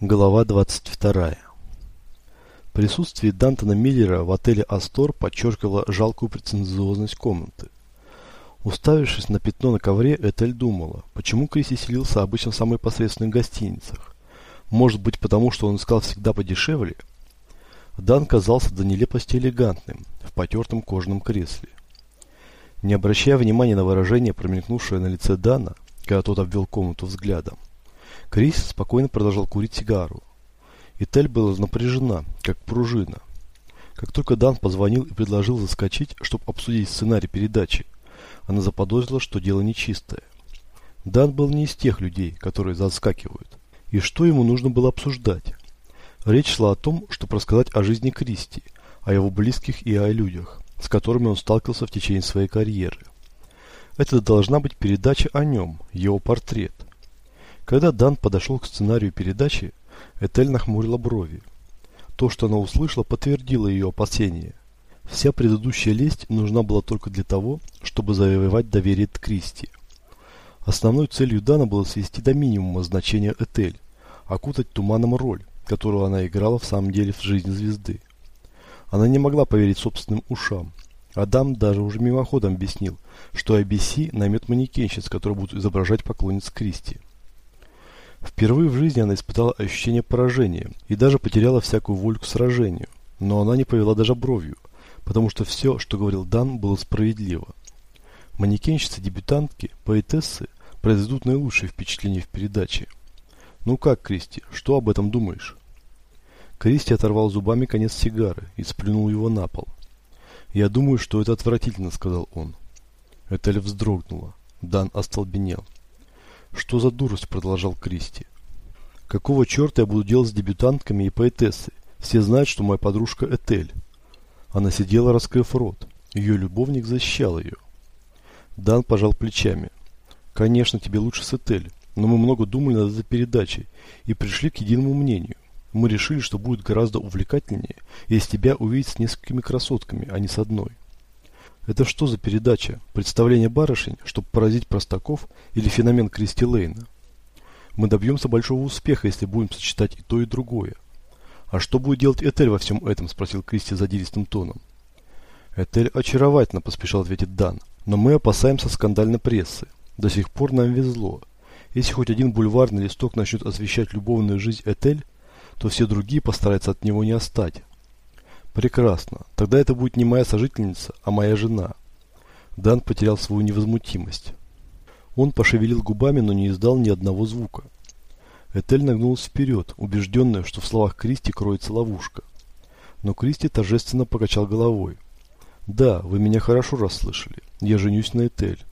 Глава 22. Присутствие Дантона Миллера в отеле «Астор» подчеркивало жалкую претенциозность комнаты. Уставившись на пятно на ковре, Этель думала, почему Криси селился обычно в самых посредственных гостиницах. Может быть, потому что он искал всегда подешевле? Дан казался до нелепости элегантным, в потертом кожаном кресле. Не обращая внимания на выражение, промелькнувшее на лице Дана, когда тот обвел комнату взглядом, Крис спокойно продолжал курить сигару. И Тель была напряжена, как пружина. Как только Дан позвонил и предложил заскочить, чтобы обсудить сценарий передачи, она заподозрила, что дело нечистое. Дан был не из тех людей, которые заскакивают. И что ему нужно было обсуждать? Речь шла о том, чтобы рассказать о жизни Кристи, о его близких и о людях, с которыми он сталкивался в течение своей карьеры. Это должна быть передача о нем, его портрет. Когда Дан подошел к сценарию передачи, Этель нахмурила брови. То, что она услышала, подтвердило ее опасения. Вся предыдущая лесть нужна была только для того, чтобы завоевать доверие Кристи. Основной целью Дана было свести до минимума значение Этель, окутать туманом роль, которую она играла в самом деле в жизни звезды. Она не могла поверить собственным ушам. Адам даже уже мимоходом объяснил, что IBC наймет манекенщиц, которые будут изображать поклонниц Кристи. Впервые в жизни она испытала ощущение поражения и даже потеряла всякую волю к сражению. Но она не повела даже бровью, потому что все, что говорил Дан, было справедливо. Манекенщицы-дебютантки, поэтессы произведут наилучшее впечатление в передаче. «Ну как, Кристи, что об этом думаешь?» Кристи оторвал зубами конец сигары и сплюнул его на пол. «Я думаю, что это отвратительно», — сказал он. Этель вздрогнула. Дан остолбенел. «Что за дурость?» – продолжал Кристи. «Какого черта я буду делать с дебютантками и поэтессой? Все знают, что моя подружка Этель». Она сидела, раскрыв рот. Ее любовник защищал ее. Дан пожал плечами. «Конечно, тебе лучше с Этель, но мы много думали над этой передачей и пришли к единому мнению. Мы решили, что будет гораздо увлекательнее, если тебя увидеть с несколькими красотками, а не с одной». Это что за передача? Представление барышень, чтобы поразить простаков или феномен Кристи Лейна? Мы добьемся большого успеха, если будем сочетать и то, и другое. А что будет делать Этель во всем этом? Спросил Кристи задиристым тоном. Этель очаровательно, поспешил ответить Дан. Но мы опасаемся скандальной прессы. До сих пор нам везло. Если хоть один бульварный листок начнет освещать любовную жизнь Этель, то все другие постараются от него не остать. Прекрасно. Тогда это будет не моя сожительница, а моя жена. Дан потерял свою невозмутимость. Он пошевелил губами, но не издал ни одного звука. Этель нагнулась вперед, убежденная, что в словах Кристи кроется ловушка. Но Кристи торжественно покачал головой. «Да, вы меня хорошо расслышали. Я женюсь на Этель».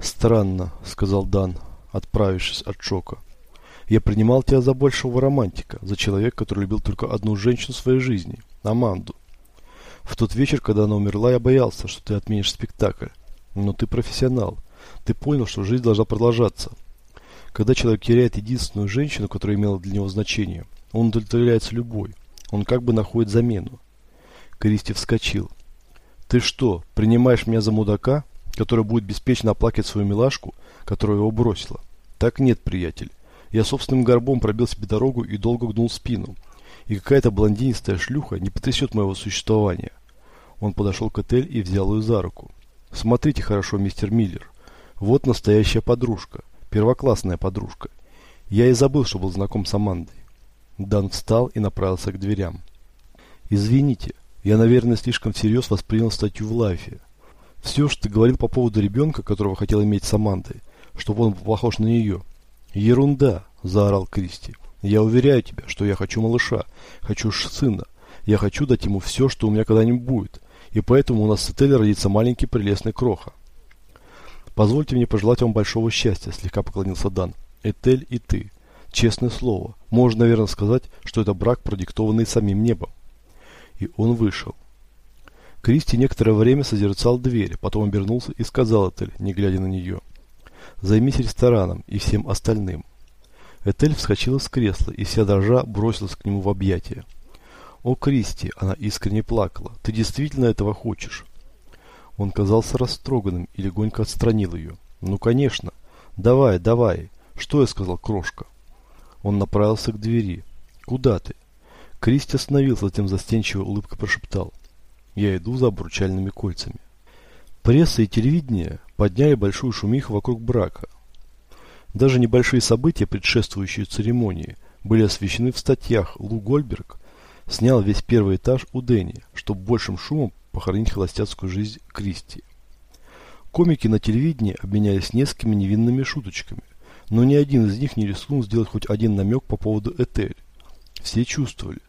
«Странно», — сказал Дан, отправившись от шока. «Я принимал тебя за большего романтика, за человека, который любил только одну женщину в своей жизни». Аманду. В тот вечер, когда она умерла, я боялся, что ты отменишь спектакль. Но ты профессионал. Ты понял, что жизнь должна продолжаться. Когда человек теряет единственную женщину, которая имела для него значение, он удовлетворяется любой. Он как бы находит замену. Кристи вскочил. Ты что, принимаешь меня за мудака, который будет беспечно оплакивать свою милашку, которая его бросила? Так нет, приятель. Я собственным горбом пробил себе дорогу и долго гнул спину и какая-то блондинистая шлюха не потрясет моего существования. Он подошел к Этель и взял ее за руку. Смотрите хорошо, мистер Миллер. Вот настоящая подружка. Первоклассная подружка. Я и забыл, что был знаком с Амандой. Дан встал и направился к дверям. Извините, я, наверное, слишком всерьез воспринял статью в лайфе. Все, что ты говорил по поводу ребенка, которого хотел иметь с Амандой, чтобы он был похож на нее. Ерунда, заорал Кристи. Я уверяю тебя, что я хочу малыша, хочу сына. Я хочу дать ему все, что у меня когда-нибудь будет. И поэтому у нас с Этель родится маленький прелестный кроха. Позвольте мне пожелать вам большого счастья, слегка поклонился Дан. Этель и ты. Честное слово. Можно, наверное, сказать, что это брак, продиктованный самим небом. И он вышел. Кристи некоторое время созерцал дверь, потом обернулся и сказал Этель, не глядя на нее. Займись рестораном и всем остальным. Этель вскочила с кресла и вся дрожа бросилась к нему в объятия. «О, Кристи!» – она искренне плакала. «Ты действительно этого хочешь?» Он казался растроганным и легонько отстранил ее. «Ну, конечно. Давай, давай. Что я сказал, крошка?» Он направился к двери. «Куда ты?» Кристи остановился, затем застенчиво улыбкой прошептал. «Я иду за обручальными кольцами». Пресса и телевидение подняли большую шумиху вокруг брака. Даже небольшие события, предшествующие церемонии, были освещены в статьях. Лу Гольберг снял весь первый этаж у Дэнни, чтобы большим шумом похоронить холостяцкую жизнь Кристи. Комики на телевидении обменялись несколькими невинными шуточками, но ни один из них не рискнул сделать хоть один намек по поводу Этель. Все чувствовали,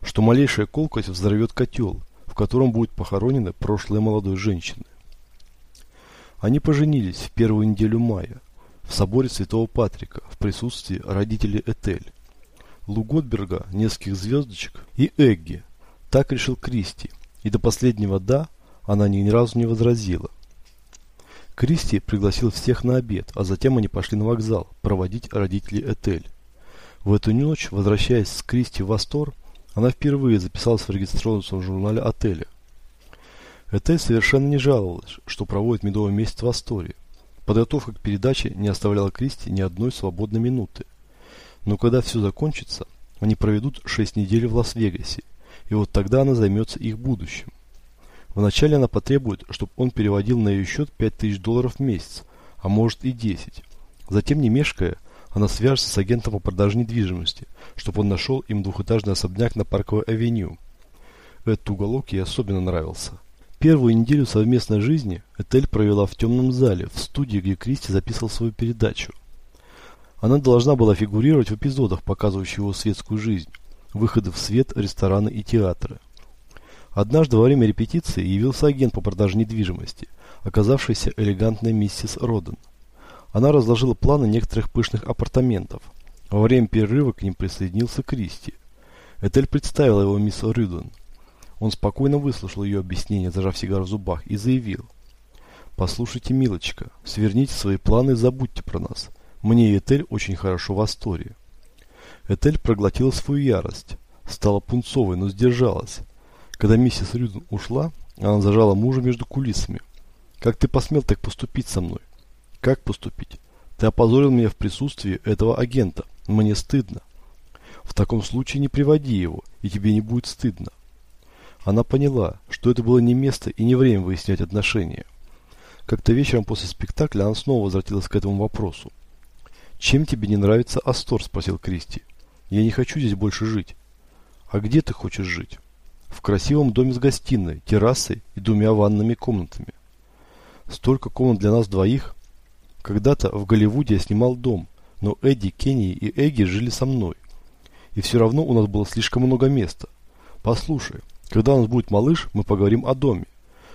что малейшая колкость взорвет котел, в котором будет похоронено прошлое молодой женщины. Они поженились в первую неделю мая в соборе Святого Патрика в присутствии родителей Этель, Лу Готберга, нескольких звездочек и Эгги. Так решил Кристи, и до последнего «да» она ни разу не возразила. Кристи пригласил всех на обед, а затем они пошли на вокзал проводить родителей Этель. В эту ночь, возвращаясь с Кристи в Астор, она впервые записалась в регистрационном журнале отеля. Этель совершенно не жаловалась, что проводит медовый месяц в Асторе. Подготовка к передаче не оставляла Кристи ни одной свободной минуты. Но когда все закончится, они проведут 6 недель в Лас-Вегасе, и вот тогда она займется их будущим. Вначале она потребует, чтобы он переводил на ее счет 5000 долларов в месяц, а может и 10. Затем, не мешкая, она свяжется с агентом по продаже недвижимости, чтобы он нашел им двухэтажный особняк на Парковой авеню. Этот уголок ей особенно нравился. Первую неделю совместной жизни Этель провела в темном зале, в студии, где Кристи записывал свою передачу. Она должна была фигурировать в эпизодах, показывающих его светскую жизнь, выходы в свет, рестораны и театры. Однажды во время репетиции явился агент по продаже недвижимости, оказавшийся элегантной миссис Роден. Она разложила планы некоторых пышных апартаментов. Во время перерыва к ним присоединился Кристи. Этель представила его мисс Рюден. Он спокойно выслушал ее объяснение, зажав сигару в зубах, и заявил. «Послушайте, милочка, сверните свои планы и забудьте про нас. Мне и Этель очень хорошо в Асторе». Этель проглотила свою ярость. Стала пунцовой, но сдержалась. Когда миссис Рюден ушла, она зажала мужа между кулисами. «Как ты посмел так поступить со мной?» «Как поступить? Ты опозорил меня в присутствии этого агента. Мне стыдно». «В таком случае не приводи его, и тебе не будет стыдно». Она поняла, что это было не место и не время выяснять отношения. Как-то вечером после спектакля она снова возвратилась к этому вопросу. «Чем тебе не нравится Астор?» – спросил Кристи. «Я не хочу здесь больше жить». «А где ты хочешь жить?» в красивом доме с гостиной, террасой и двумя ванными комнатами. Столько комнат для нас двоих. Когда-то в Голливуде я снимал дом, но Эдди, Кенни и Эгги жили со мной. И все равно у нас было слишком много места. Послушай, когда у нас будет малыш, мы поговорим о доме.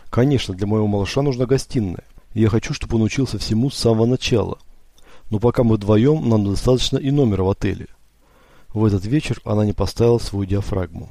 Конечно, для моего малыша нужна гостиная. И я хочу, чтобы он учился всему с самого начала. Но пока мы вдвоем, нам достаточно и номера в отеле. В этот вечер она не поставила свою диафрагму.